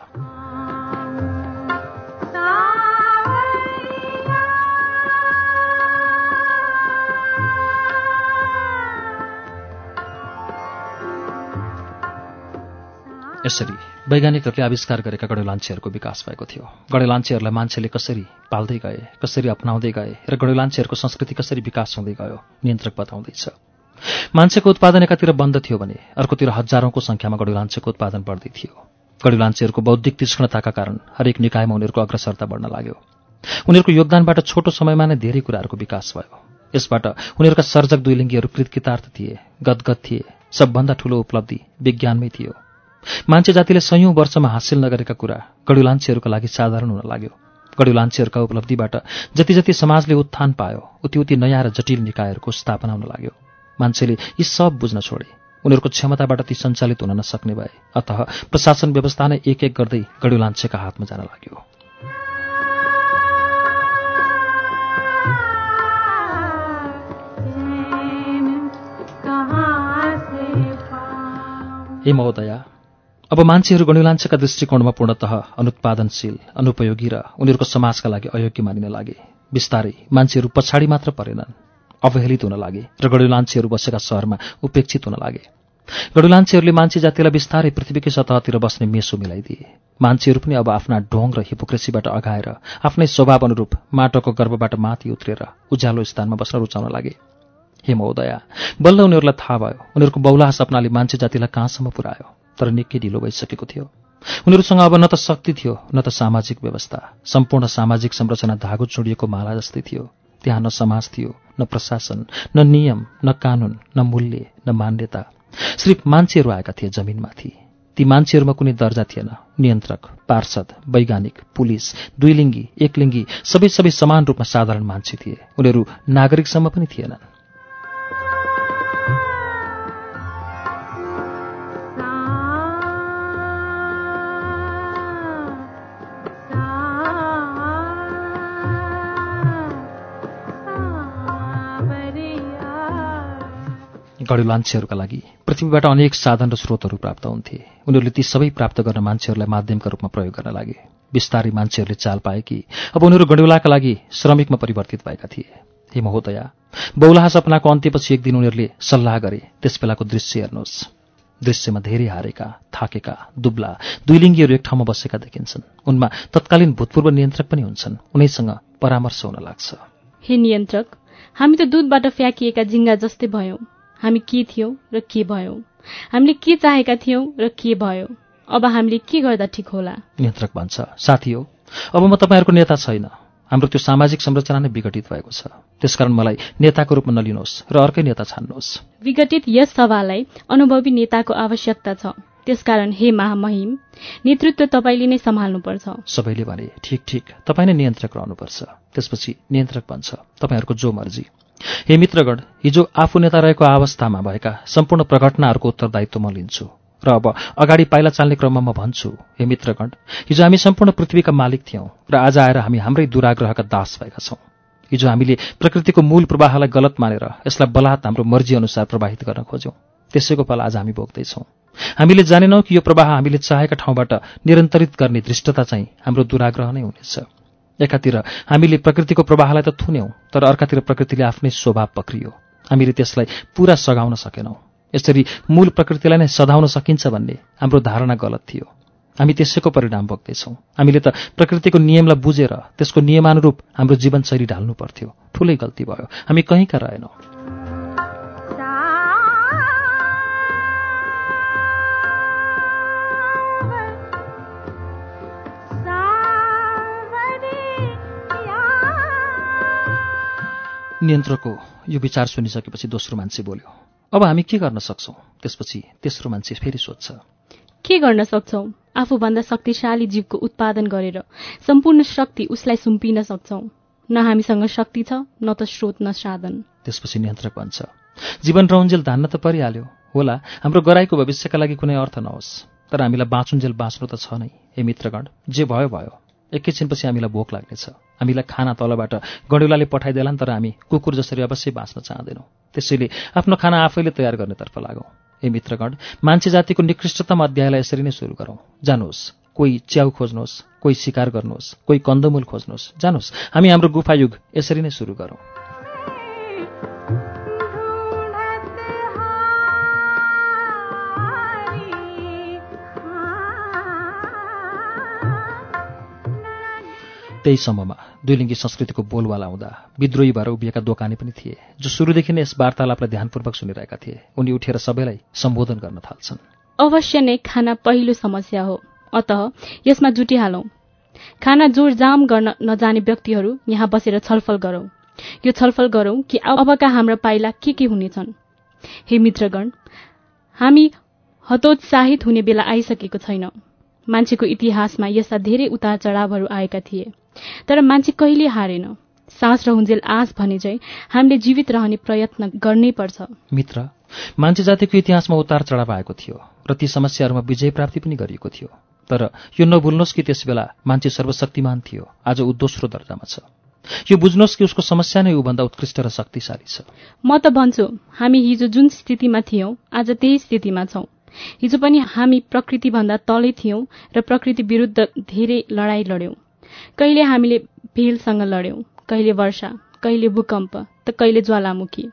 यसरी। वैज्ञानिकहरूले आविष्कार गरेका गढेलान्छेहरूको विकास भएको थियो। गढेलान्छेहरूलाई मान्छेले कसरी पाल्दै गए कसरी अपनाउँदै गए र गढेलान्छेहरूको संस्कृति कसरी विकास हुँदै गयो नियन्त्रक बताउँदैछ। मान्छेको उत्पादन एकातिर बन्द थियो भने अर्कोतिर हजारौंको संख्यामा गढुलान्छेको उत्पादन बढ्दै थियो। गढुलान्छेहरूको बौद्धिक तीक्ष्णताका कारण हरेक निकायमा उनीहरूको अग्रसरता बढ्न लाग्यो। उनीहरूको योगदानबाट छोटो समयमा नै धेरै कुराहरूको विकास भयो। यसबाट उनीहरूका सर्जक दुईलिङ्गीहरू कृतकृतार्थ थिए गदगद थिए सबभन्दा ठूलो उपलब्धि विज्ञानमै थियो। मान्छे जातिले सयौं वर्षमा हासिल नगरेका कुरा गढुलान्छेहरूका लागि साधारण हुन लाग्यो। गढुलान्छेहरूका उपलब्धिबाट जति जति समाजले उत्थान पायो उति उति नयाँ र जटिल निकायहरूको स्थापना हुन लाग्यो। मान्छेले यी सब बुझ्न छोडे। उनीहरूको क्षमताबाट ती सञ्चालित हुन नसक्ने भए अत प्रशासन व्यवस्था नै एक एक गर्दै गढुलान्छेका हातमा जान लाग्यो। हे महोदया अब मान्छेहरू गणुलाञ्चका दृष्टिकोणमा पूर्णतः अनुत्पादनशील अनुपयोगी र उनीहरूको समाजका लागि अयोग्य मानिन लागे। बिस्तारै मान्छेहरू पछाडि मात्र परेनन्। अवहेलित हुन लागे र गढुलान्छेहरू बसेका सहरमा उपेक्षित हुन लागे। गढुलान्छेहरूले मान्छे जातिलाई बिस्तारै पृथ्वीकै सतहतिर बस्ने मेसो मिलाइदिए। मान्छेहरू पनि अब आफ्ना ढोङ र हिपोक्रेसीबाट अघाएर आफ्नै स्वभाव अनुरूप माटोको गर्भबाट माथि उत्रेर उज्यालो स्थानमा बस्न रुचाउन लागे। हे महोदया बल्ल उनीहरूलाई थाहा भयो उनीहरूको बौलाहा सपनाले मान्छे जातिलाई कहाँसम्म पुर्यायो? तर निकै ढिलो भइसकेको थियो। उनीहरूसँग अब न त शक्ति थियो न त सामाजिक व्यवस्था। सम्पूर्ण सामाजिक संरचना धागो चुडिएको माला जस्तै थियो। त्यहाँ न समाज थियो न प्रशासन न नियम न कानून न मूल्य न मान्यता। सिर्फ मान्छेहरू आएका थिए जमिनमाथि। ती मान्छेहरूमा कुनै दर्जा थिएन। नियन्त्रक पार्षद वैज्ञानिक पुलिस दुईलिङ्गी एकलिङ्गी सबै सबै समान रूपमा साधारण मान्छे थिए। उनीहरू नागरिकसम्म पनि थिएनन्। गढुलान्छेहरूका लागि। पृथ्वीबाट अनेक साधन र स्रोतहरू प्राप्त हुन्थे। उनीहरूले ती सबै प्राप्त गर्न मान्छेहरूलाई माध्यमका रूपमा प्रयोग गर्न लागे। बिस्तारै मान्छेहरूले चाल पाए कि अब उनीहरू गढुलाका लागि श्रमिकमा परिवर्तित भएका थिए। हे महोदया बौलाहा सपनाको अन्त्यपछि एक दिन उनीहरूले सल्लाह गरे। त्यस बेलाको दृश्य हेर्नुहोस्। दृश्यमा धेरै हारेका थाकेका दुब्ला दुईलिङ्गीहरू एक ठाउँमा बसेका देखिन्छन्। उनमा तत्कालीन भूतपूर्व नियन्त्रक पनि हुन्छन्। उनैसँग परामर्श हुन लाग्छ। हे नियन्त्रक हामी त दुधबाट फ्याँकिएका जिङ्गा जस्तै भयौँ। हामी के थियौँ र के भयौँ? हामीले के चाहेका थियौँ र के भयो? अब हामीले के गर्दा ठिक होला? नियन्त्रक भन्छ साथी हो अब म तपाईँहरूको नेता छैन। हाम्रो त्यो सामाजिक संरचना नै विघटित भएको छ। त्यसकारण मलाई नेताको रूपमा नलिनुहोस् र अर्कै नेता छान्नुहोस्। विघटित यस सभालाई अनुभवी नेताको आवश्यकता छ। त्यसकारण हे महामहिम नेतृत्व तपाईँले नै सम्हाल्नुपर्छ। सबैले भने ठिक ठिक तपाईँ नै नियन्त्रक रहनुपर्छ। त्यसपछि नियन्त्रक भन्छ तपाईँहरूको जो मर्जी। हे मित्रगण हिजो आफू नेता रहेको अवस्थामा भएका सम्पूर्ण प्रघटनाहरूको उत्तरदायित्व म लिन्छु। र अब अगाडि पाइला चाल्ने क्रममा म भन्छु हे मित्रगण हिजो हामी सम्पूर्ण पृथ्वीका मालिक थियौँ र आज आएर हामी हाम्रै दुराग्रहका दास भएका छौँ। हिजो हामीले प्रकृतिको मूल प्रवाहलाई गलत मानेर यसलाई बलात् हाम्रो मर्जी अनुसार प्रवाहित गर्न खोज्यौँ। त्यसैको फल आज हामी भोग्दैछौँ। हामीले जानेनौँ कि यो प्रवाह हामीले चाहेका ठाउँबाट निरन्तरित गर्ने दृष्टता चाहिँ हाम्रो दुराग्रह नै हुनेछ। एकातिर हामीले प्रकृतिको प्रवाहलाई त थुन्यौं तर अर्कातिर प्रकृतिले आफ्नै स्वभाव पक्रियो। हामीले त्यसलाई पूरा सघाउन सकेनौं। यसरी मूल प्रकृतिलाई नै सधाउन सकिन्छ भन्ने हाम्रो धारणा गलत थियो। हामी त्यसैको परिणाम भोग्दैछौँ। हामीले त प्रकृतिको नियमलाई बुझेर त्यसको नियमानुरूप हाम्रो जीवनशैली ढाल्नु पर्थ्यो। ठुलै गल्ती भयो। हामी कहीँका रहेनौँ। नियन्त्रकको यो विचार सुनिसकेपछि दोस्रो मान्छे बोल्यो अब हामी के गर्न सक्छौँ? त्यसपछि तेस्रो मान्छे फेरि सोध्छ के गर्न सक्छौ? आफूभन्दा शक्तिशाली जीवको उत्पादन गरेर सम्पूर्ण शक्ति उसलाई सुम्पिन सक्छौ। न हामीसँग शक्ति छ न त स्रोत न साधन। त्यसपछि नियन्त्रक भन्छ जीवन रौन्जेल धान्न त परिहाल्यो। होला हाम्रो गराईको भविष्यका लागि कुनै अर्थ नहोस् तर हामीलाई बाँचुन्जेल बाँच्नु त छ नै। हे मित्रगण जे भयो भयो। एकैछिनपछि हामीलाई भोक लाग्नेछ। हामीलाई खाना तलबाट गडुलाले पठाइदेलान् तर हामी कुकुर जसरी अवश्य बाँच्न चाहँदैनौँ। त्यसैले आफ्नो खाना आफैले तयार गर्नेतर्फ लागौँ। ए मित्रगण मान्छे जातिको निकृष्टतम अध्यायलाई यसरी नै सुरु गरौँ। जानुहोस् कोही च्याउ खोज्नुहोस् कोही शिकार गर्नुहोस् कोही कन्दमूल खोज्नुहोस्। जानुहोस् हामी हाम्रो गुफायुग यसरी नै सुरु गरौँ। त्यही समयमा दुईलिङ्गी संस्कृतिको बोलवाला हुँदा विद्रोही भएर उभिएका दोकाने पनि थिए जो सुरुदेखि नै यस वार्तालापलाई ध्यानपूर्वक सुनिरहेका थिए। उनी उठेर सबैलाई सम्बोधन गर्न थाल्छन्। अवश्य नै खाना पहिलो समस्या हो। अत यसमा जुटिहालौँ खाना जोडजाम गर्न नजाने व्यक्तिहरू यहाँ बसेर छलफल गरौँ। यो छलफल गरौँ कि अबका हाम्रा पाइला के के हुनेछन्? हे मित्रगण हामी हतोत्साहित हुने बेला आइसकेको छैन। मान्छेको इतिहासमा यस्ता धेरै उतार चढावहरू आएका थिए। तर मान्छे कहिले हारेन? सास रहुन्जेल आस भने चाहिँ हामीले जीवित रहने प्रयत्न गर्नै पर्छ। मित्र मान्छे जातिको इतिहासमा उतार चढाव आएको थियो र ती समस्याहरूमा विजय प्राप्ति पनि गरिएको थियो। तर यो नभुल्नुहोस् कि त्यसबेला मान्छे सर्वशक्तिमान थियो। आज ऊ दोस्रो दर्जामा छ। यो बुझ्नुहोस् कि उसको समस्या नै ऊभन्दा उत्कृष्ट र शक्तिशाली छ। म त भन्छु हामी हिजो जुन स्थितिमा थियौँ आज त्यही स्थितिमा छौँ। हिजो पनि हामी प्रकृतिभन्दा तलै थियौँ र प्रकृति विरुद्ध धेरै लडाईँ लड्यौँ। कहिले हामीले भेलसँग लड्यौँ? कहिले वर्षा? कहिले भूकम्प? त कहिले ज्वालामुखी?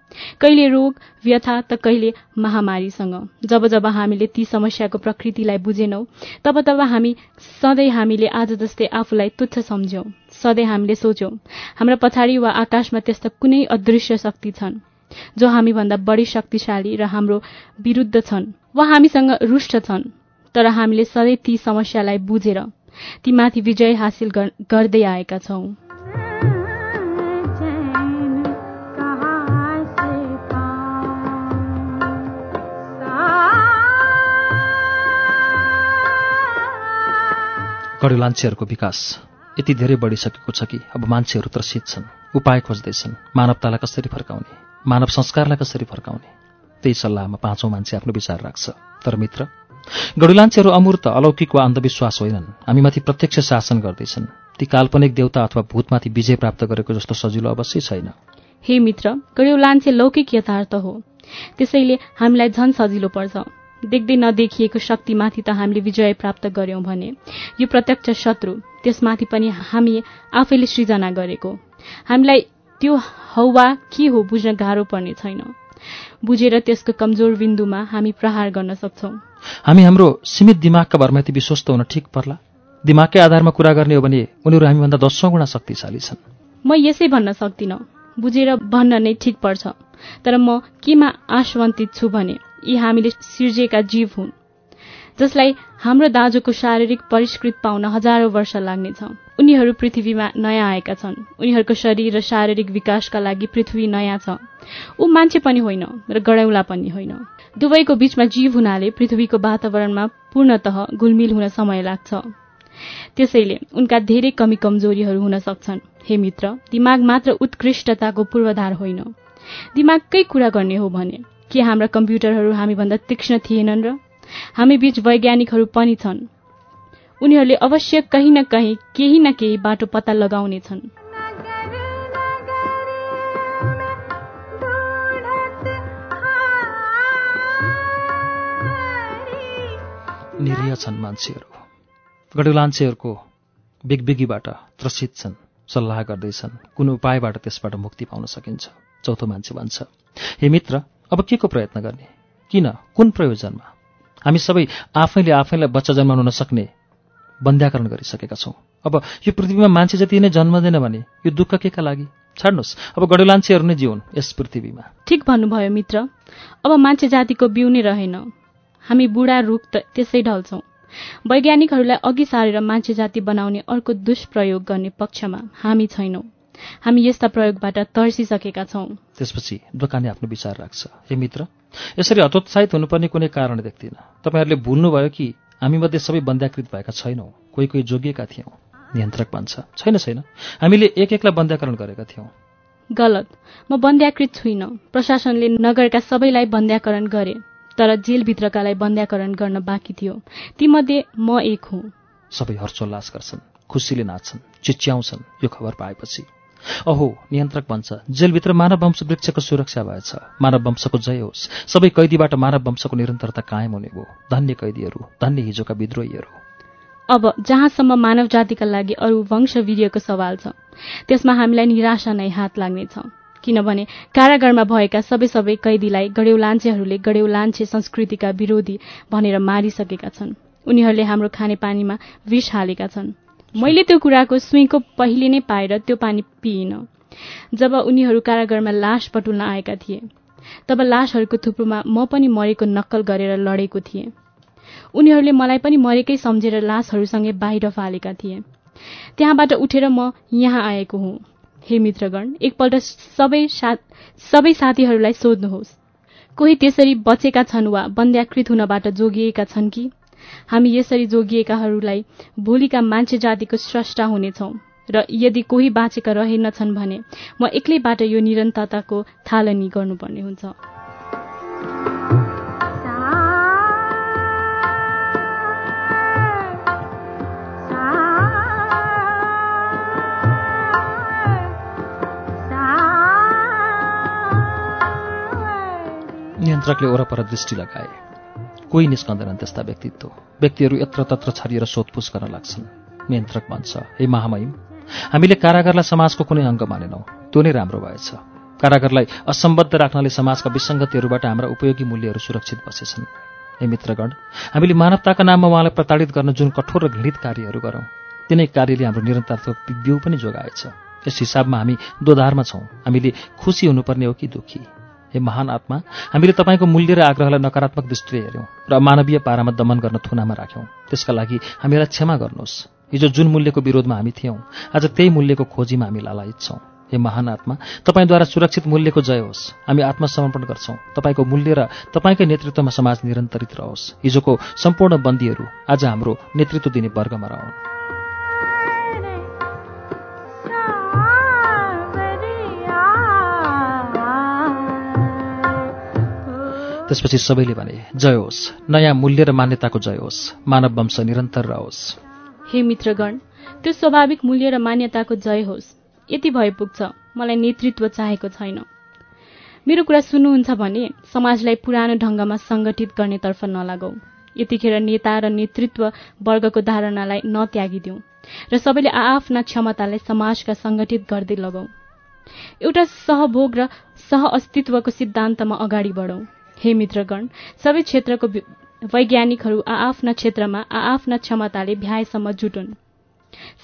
कहिले रोग व्यथा त कहिले महामारीसँग? जब जब हामीले ती समस्याको प्रकृतिलाई बुझेनौ तब तब हामी सधैँ हामीले आज जस्तै आफूलाई तुच्छ सम्झ्यौं। सधैँ हामीले सोच्यौं हाम्रा पछाडि वा आकाशमा त्यस्ता कुनै अदृश्य शक्ति छन् जो हामीभन्दा बढी शक्तिशाली र हाम्रो विरुद्ध छन् वा हामीसँग रुष्ट छन्। तर हामीले सधैँ ती समस्यालाई बुझेर ती माथि विजय हासिल गर्दै आएका छौं। लान्छेहरूको विकास। यति धेरै बढिसकेको छ कि अब मान्छेहरू त्रसित छन् उपाय खोज्दैछन्। मानवतालाई कसरी फर्काउने? मानव संस्कारलाई कसरी फर्काउने? त्यही सल्लाहमा पाँचौँ मान्छे आफ्नो विचार राख्छ। तर मित्र गढुलान्छेहरू अमूर्त अलौकिक वा अन्धविश्वास होइनन्। हामीमाथि प्रत्यक्ष शासन गर्दैछन्। ती काल्पनिक देवता अथवा भूतमाथि विजय प्राप्त गरेको जस्तो सजिलो अवश्य छैन। हे मित्र गढ्यौलान्छे लौकिक यथार्थ हो। त्यसैले हामीलाई झन सजिलो पर्छ। देख्दै नदेखिएको शक्तिमाथि त हामीले विजय प्राप्त गर्यौं भने यो प्रत्यक्ष शत्रु त्यसमाथि पनि हामी आफैले सृजना गरेको। हामीलाई त्यो हौवा के हो बुझ्न गाह्रो पर्ने छैन। बुझेर त्यसको कमजोर बिन्दुमा हामी प्रहार गर्न सक्छौ। हामी हाम्रो सीमित दिमागका भरमाथि विश्वस्त हुन ठिक पर्ला? दिमागकै आधारमा कुरा गर्ने हो भने उनीहरू हामीभन्दा दसौँ गुणा शक्तिशाली छन्। म यसै भन्न सक्दिनँ। बुझेर भन्न नै ठिक पर्छ। तर म केमा आशवन्तित छु भने यी हामीले सिर्जिएका जीव हुन्। जसलाई हाम्रो दाजुको शारीरिक परिष्कृत पाउन हजारौं वर्ष लाग्नेछ। उनीहरू पृथ्वीमा नयाँ आएका छन्। उनीहरूको शरीर र शारीरिक विकासका लागि पृथ्वी नयाँ छ। ऊ मान्छे पनि होइन र गडौला पनि होइन। दुवैको बीचमा जीव हुनाले पृथ्वीको वातावरणमा पूर्णत घुलमिल हुन समय लाग्छ। त्यसैले उनका धेरै कमी कमजोरीहरू हुन सक्छन्। हे मित्र दिमाग मात्र उत्कृष्टताको पूर्वाधार होइन। दिमागकै कुरा गर्ने हो भने के हाम्रा कम्प्युटरहरू हामीभन्दा तीक्ष्ण थिएनन् र? हामी बीच वैज्ञानिकहरू पनि छन्। उनीहरूले अवश्य कहीँ न कहीँ केही न केही बाटो पत्ता लगाउनेछन्। निरीह छन् मान्छेहरू। गडुलान्छेहरूको बिगबिगीबाट त्रसित छन् सल्लाह गर्दैछन्। कुन उपायबाट त्यसबाट मुक्ति पाउन सकिन्छ चौथो मान्छे भन्छ। हे मित्र अब के को प्रयत्न गर्ने? किन? कुन प्रयोजनमा? हामी सबै आफैले आफैलाई बच्चा जन्माउन नसक्ने बन्ध्याकरण गरिसकेका छौँ। अब यो पृथ्वीमा मान्छे जति नै जन्मदैन भने यो दुःख के का लागि? छाड्नुहोस् अब गडुलान्छेहरू नै जिउन् यस पृथ्वीमा। ठिक भन्नुभयो मित्र। अब मान्छे जातिको बिउ नै रहेन। हामी बुढा रुख त त्यसै ढल्छौँ। वैज्ञानिकहरूलाई अघि सारेर मान्छे जाति बनाउने अर्को दुष्प्रयोग गर्ने पक्षमा हामी छैनौँ। हामी यस्ता प्रयोगबाट तर्सिसकेका छौँ। त्यसपछि दोकाने आफ्नो विचार राख्छ। हे मित्र यसरी हतोत्साहित हुनुपर्ने कुनै कारण देख्दिनँ। तपाईँहरूले भुल्नुभयो कि हामी मध्ये सबै बन्ध्याकृत भएका छैनौँ। कोही कोही जोगिएका थियौँ। नियन्त्रक भन्छ छैन छैन। हामीले एक एकलाई बन्ध्याकरण गरेका थियौँ। गलत। म बन्ध्याकृत छुइनँ। प्रशासनले नगरका सबैलाई बन्ध्याकरण गरे। तर जेलभित्रकालाई बन्ध्याकरण गर्न बाँकी थियो। तीमध्ये म एक हुँ। सबै हर्षोल्लास गर्छन् खुसीले नाच्छन् चिच्याउँछन् यो खबर पाएपछि। अहो नियन्त्रक भन्छ जेलभित्र मानव वंश वृक्षको सुरक्षा भएछ। मानव वंशको जय होस्। सबै कैदीबाट मानव वंशको निरन्तरता कायम हुने भयो धन्य कैदीहरू धन्य हिजोका विद्रोहीहरू। अब जहाँसम्म मानव जातिका लागि अरू वंश वीर्यको सवाल छ त्यसमा हामीलाई निराशा नै हात लाग्नेछ। किनभने कारागारमा भएका सबै सबै कैदीलाई गढेौलान्छेहरूले गढेौलान्छे संस्कृतिका विरोधी भनेर मारिसकेका छन्। उनीहरूले हाम्रो खानेपानीमा विष हालेका छन्। मैले त्यो कुराको सुइँको पहिले नै पाएर त्यो पानी पिइन। जब उनीहरू कारागारमा लास पटुल्न आएका थिए तब लासहरूको थुप्रोमा म पनि मरेको नक्कल गरेर लडेको थिएँ। उनीहरूले मलाई पनि मरेकै सम्झेर लासहरूसँगै बाहिर फालेका थिए। त्यहाँबाट उठेर म यहाँ आएको हुँ। हे मित्रगण एकपल्ट सबै सबै साथीहरूलाई सोध्नुहोस्। कोही त्यसरी बचेका छन् वा बन्द्याकृत हुनबाट जोगिएका छन् कि? हामी यसरी जोगिएकाहरूलाई भोलिका मान्छे जातिको स्रष्टा हुनेछौँ र यदि कोही बाँचेका रहेनछन् भने म एक्लैबाट यो निरन्तरताको थालनी गर्नुपर्ने हुन्छ। नियन्त्रकले वरपर दृष्टि लगाए। कोही निस्कँदैनन् त्यस्ता व्यक्तित्व। व्यक्तिहरू यत्र तत्र छरिएर सोधपुछ गर्न लाग्छन्। नियन्त्रक भन्छ हे महामहिम हामीले कारागारलाई समाजको कुनै अङ्ग मानेनौँ। त्यो नै राम्रो भएछ। कारागारलाई असम्बद्ध राख्नले समाजका विसङ्गतिहरूबाट हाम्रा उपयोगी मूल्यहरू सुरक्षित बसेछन्। हे मित्रगण हामीले मानवताका नाममा उहाँलाई प्रताडित गर्न जुन कठोर र घृणित कार्यहरू गरौँ तिनै कार्यले हाम्रो निरन्तरताको बिउ पनि जोगाएछ। यस हिसाबमा हामी दोधारमा छौँ। हामीले खुसी हुनुपर्ने हो कि दुःखी? हे महान आत्मा हामीले तपाईँको मूल्य र आग्रहलाई नकारात्मक दृष्टिले हेऱ्यौँ र मानवीय पारामा दमन गर्न थुनामा राख्यौँ। त्यसका लागि हामीलाई क्षमा गर्नुहोस्। हिजो जुन मूल्यको विरोधमा हामी थियौँ आज त्यही मूल्यको खोजीमा हामी लालायित छौँ। हे महान आत्मा तपाईँद्वारा सुरक्षित मूल्यको जय होस्। हामी आत्मसमर्पण गर्छौँ। तपाईँको मूल्य र तपाईँकै नेतृत्वमा समाज निरन्तरित रहोस्। हिजोको सम्पूर्ण बन्दीहरू आज हाम्रो नेतृत्व दिने वर्गमा रहन्। त्यसपछि सबैले भने जय होस्। नयाँ मूल्य र मान्यताको जय होस्। मानव वंश निरन्तर रहोस्। हे मित्रगण त्यो स्वाभाविक मूल्य र मान्यताको जय होस्। यति भए पुग्छ। मलाई नेतृत्व चाहेको छैन। मेरो कुरा सुन्नुहुन्छ भने समाजलाई पुरानो ढङ्गमा सङ्गठित गर्नेतर्फ नलागौ। यतिखेर नेता र नेतृत्व वर्गको धारणालाई नत्यागिदिउँ र सबैले आआफ्ना क्षमतालाई समाजका सङ्गठित गर्दै लगौँ। एउटा सहभोग र सह अस्तित्वको सिद्धान्तमा अगाडि बढौँ। हे मित्रगण सबै क्षेत्रको वैज्ञानिकहरू आआफ्ना क्षेत्रमा आआफ्ना क्षमताले भ्याएसम्म जुटुन्।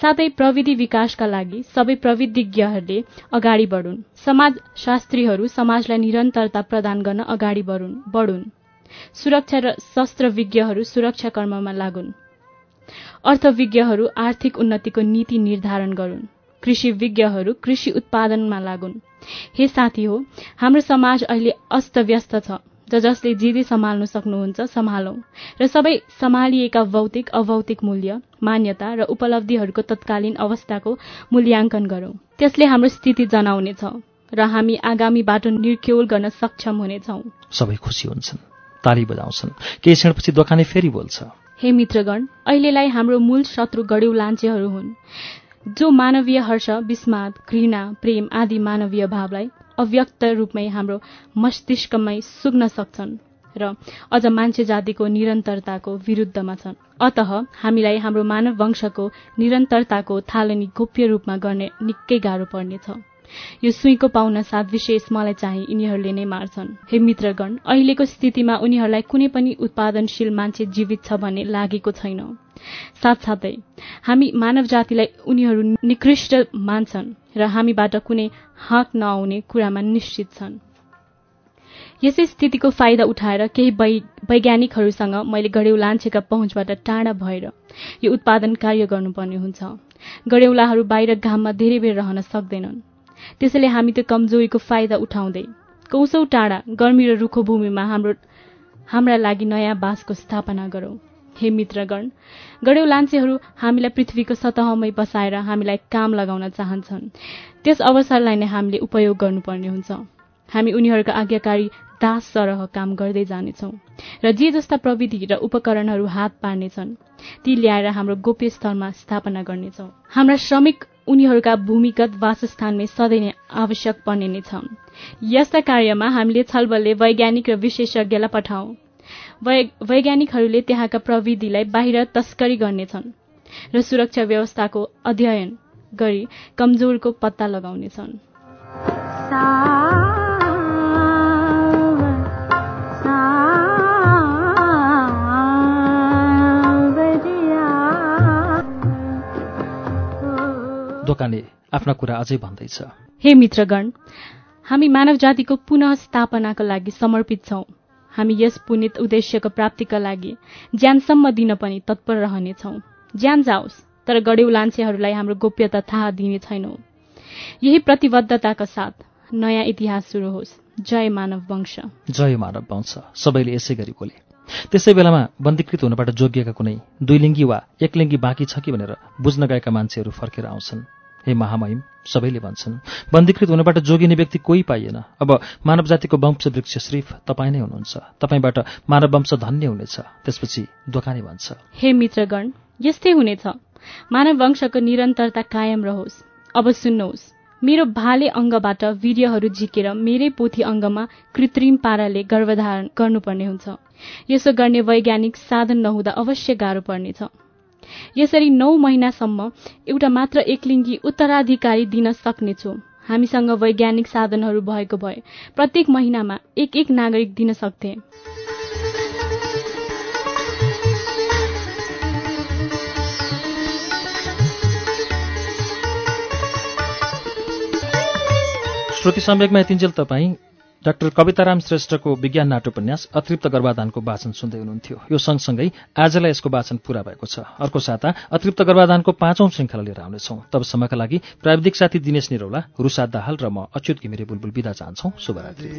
साथै प्रविधि विकासका लागि सबै प्रविधिज्ञहरूले अगाडि बढुन्। समाजशास्त्रीहरू समाजलाई निरन्तरता प्रदान गर्न अगाडि बढुन् बढुन्। सुरक्षा र शस्त्र विज्ञहरू सुरक्षा कर्ममा लागुन्। अर्थविज्ञहरू आर्थिक उन्नतिको नीति निर्धारण गरून्। कृषि विज्ञहरू कृषि उत्पादनमा लागुन्। हे साथी हो हाम्रो समाज अहिले अस्तव्यस्त छ। ज जसले जे जे सम्हाल्नु सक्नुहुन्छ सम्हालौँ। र सबै सम्हालिएका भौतिक अभौतिक मूल्य मान्यता र उपलब्धिहरूको तत्कालीन अवस्थाको मूल्याङ्कन गरौँ। त्यसले हाम्रो स्थिति जनाउनेछ र हामी आगामी बाटो निर्क्यौल गर्न सक्षम हुनेछौँ। सबै खुसी हुन्छन् ताली बजाउँछन्। केही क्षणपछि दोकाने फेरि बोल्छ। हे मित्रगण अहिलेलाई हाम्रो मूल शत्रु गढ्यौ लान्छेहरू हुन् जो मानवीय हर्ष विस्माद घृणा प्रेम आदि मानवीय भावलाई अव्यक्त रूपमै हाम्रो मस्तिष्कमै सुग्न सक्छन् र अझ मान्छे जातिको निरन्तरताको विरुद्धमा छन्। अत हामीलाई हाम्रो मानव वंशको निरन्तरताको थालनी गोप्य रूपमा गर्ने निकै गाह्रो पर्नेछ। यो सुईको पाउन साथ विशेष मलाई चाहिँ यिनीहरूले नै मार्छन्। हे मित्रगण अहिलेको स्थितिमा उनीहरूलाई कुनै पनि उत्पादनशील मान्छे जीवित छ भन्ने लागेको छैन। साथसाथै हामी मानव जातिलाई उनीहरू निकृष्ट मान्छन् र हामीबाट कुनै हाक नआउने कुरामा निश्चित छन्। यसै स्थितिको फाइदा उठाएर केही वैज्ञानिकहरूसँग मैले गढेउ लान्छेका पहुँचबाट टाढा भएर यो उत्पादन कार्य गर्नुपर्ने हुन्छ। गढेउलाहरू बाहिर घाममा धेरै बेर रहन सक्दैनन्। त्यसैले हामी त्यो कमजोरीको फाइदा उठाउँदै कौसौ टाढा गर्मी र रुखो भूमिमा हाम्रो हाम्रा लागि नयाँ बासको स्थापना गरौँ। हे मित्रगण गढेउ लान्छेहरू हामीलाई पृथ्वीको सतहमै बसाएर हामीलाई काम लगाउन चाहन्छन्। त्यस अवसरलाई नै हामीले उपयोग गर्नुपर्ने हुन्छ। हामी उनीहरूका आज्ञाकारी दास सरह काम गर्दै जानेछौँ र जे जस्ता प्रविधि र उपकरणहरू हात पार्नेछन् ती ल्याएर हाम्रो गोप्य स्थलमा स्थापना गर्नेछौँ। हाम्रा श्रमिक उनीहरूका भूमिगत वासस्थानमै सधैँ नै आवश्यक पर्ने नै छ यस्ता कार्यमा हामीले छलबलले वैज्ञानिक र विशेषज्ञलाई पठाउँ। वैज्ञानिकहरूले त्यहाँका प्रविधिलाई बाहिर तस्करी गर्नेछन् र सुरक्षा व्यवस्थाको अध्ययन गरी कमजोरको पत्ता लगाउनेछन्। दोकाने आफ्ना कुरा अझै भन्दैछ। हे मित्रगण हामी मानव जातिको पुनः स्थापनाको लागि समर्पित छौँ। हामी यस पुनित उद्देश्यको प्राप्तिका लागि ज्यानसम्म दिन पनि तत्पर रहनेछौँ ज्यान जाओस् तर गढेउ लान्छेहरूलाई हाम्रो गोप्यता थाहा दिने छैनौँ। यही प्रतिबद्धताका साथ नयाँ इतिहास सुरु होस्। जय मानव वंश। जय मानव वंश। सबैले यसै गरी बोले। त्यसै बेलामा बन्दीकृत हुनबाट जोगिएका कुनै दुईलिङ्गी वा एकलिङ्गी बाँकी छ कि भनेर बुझ्न गएका मान्छेहरू फर्केर आउँछन्। हे महामहिम सबैले भन्छन् बन्दीकृत हुनबाट जोगिने व्यक्ति कोही पाइएन। अब मानव जातिको वंश वृक्ष श्रीफ तपाईँ नै हुनुहुन्छ। तपाईँबाट मानव वंश धन्य हुनेछ। त्यसपछि दोकाने भन्छ। हे मित्रगण यस्तै हुनेछ। मानव वंशको निरन्तरता कायम रहोस्। अब सुन्नुहोस्। मेरो भाले अङ्गबाट वीर्यहरू झिकेर मेरै पोथी अङ्गमा कृत्रिम पाराले गर्भधारण गर्नुपर्ने हुन्छ। यसो गर्ने वैज्ञानिक साधन नहुँदा अवश्य गाह्रो पर्नेछ। यसरी नौ महिनासम्म एउटा मात्र एकलिङ्गी उत्तराधिकारी दिन सक्नेछु। हामीसँग वैज्ञानिक साधनहरू भएको भए प्रत्येक महिनामा एक एक नागरिक दिन सक्थे। श्रुति सम्वेकमा यतिन्जेल तपाईँ डाक्टर कविताराम श्रेष्ठको विज्ञान नाटोपन्यास अतृप्त गर्भाधानको वाचन सुन्दै हुनुहुन्थ्यो। यो सँगसँगै आजलाई यसको वाचन पूरा भएको छ। अर्को साता अतृप्त गर्भाधानको पाँचौं श्रृङ्खला लिएर आउनेछौँ। तबसम्मका लागि प्राविधिक साथी दिनेश निरौला रुसा दाहाल र म अच्युत घिमिरे बुलबुल विदा चाहन्छौँ। शुभरात्री।